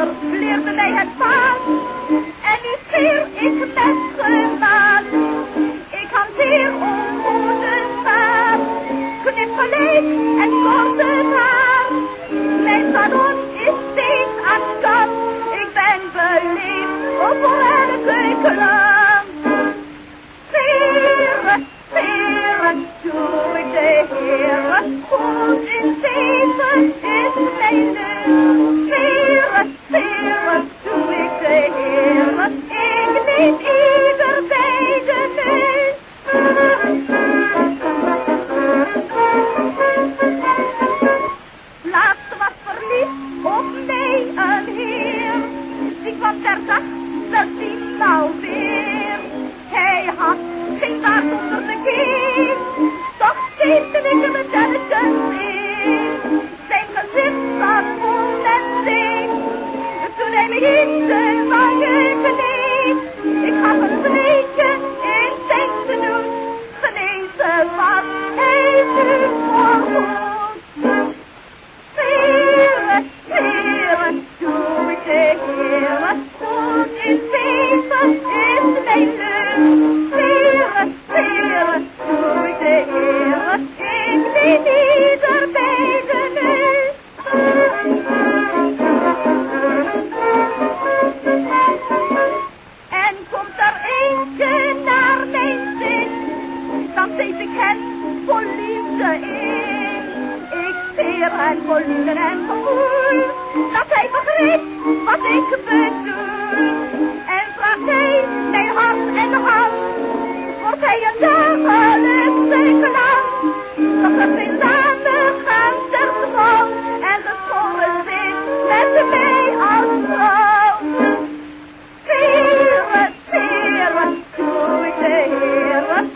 Vroeger leerde mij het paard en nu keer ik met gemaakt. Ik hanteer onrode staart, knip en korte haar. Mijn salon is steeds aan kant, ik ben beleefd op elke kleur. uit volume en gevoel, dat hij begreep wat ik bedoel. En vraagt hij mijn hart en hand, wordt hij een dagelijkse klant. Dat het in samen gaan ter grond, en de scholen zit met mij als vrouw. Heren, heren, goede heren.